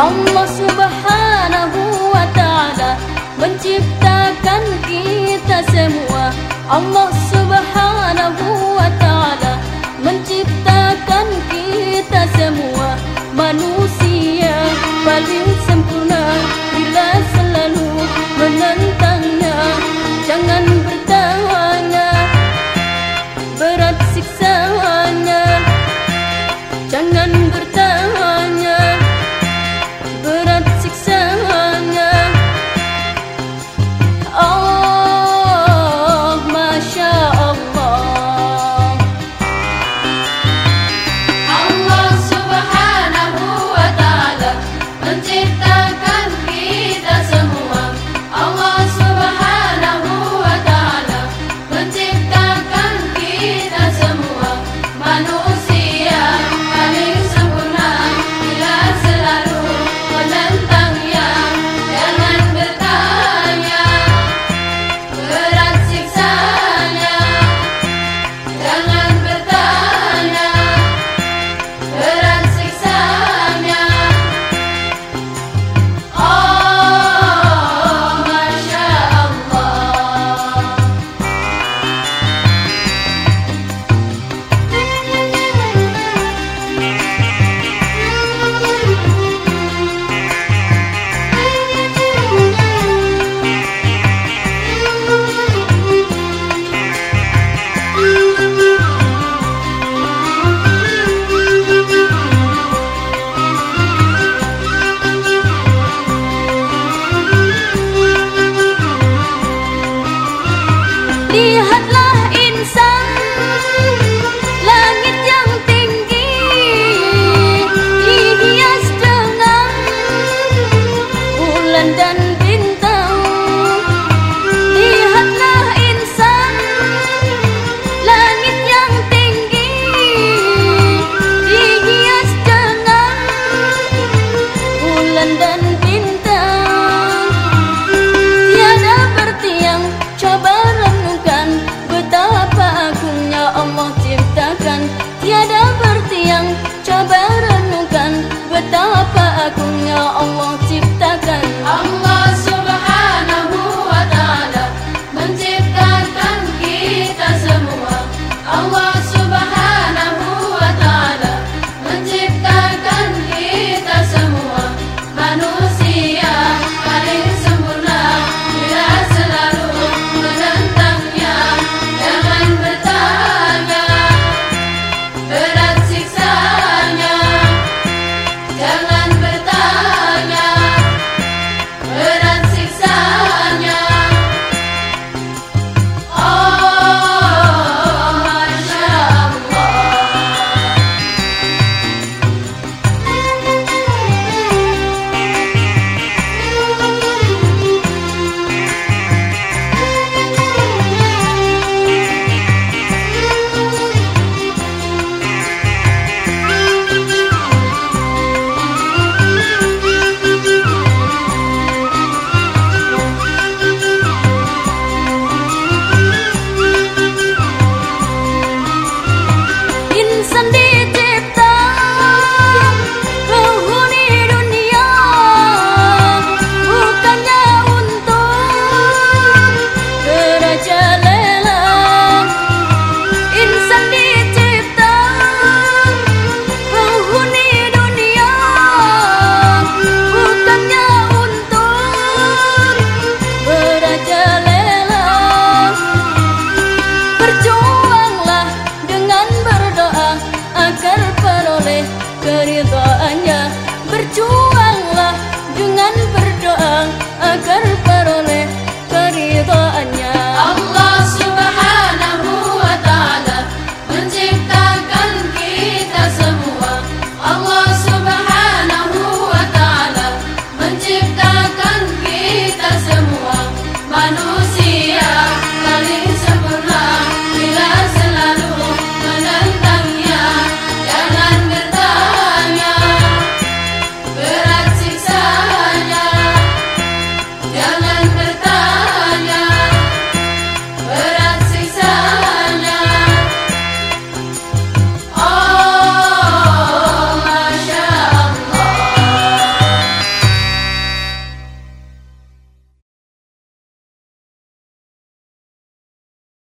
Allah subhanahu wa ta'ala Menciptakan kita semua. Allah subhanahu wa ta'ala keridaannya Berjuanglah dengan berdoa Agar peroleh keridaannya Allah subhanahu wa ta'ala Menciptakan kita semua. Allah subhanahu wa ta'ala Menciptakan kita semua. Manusia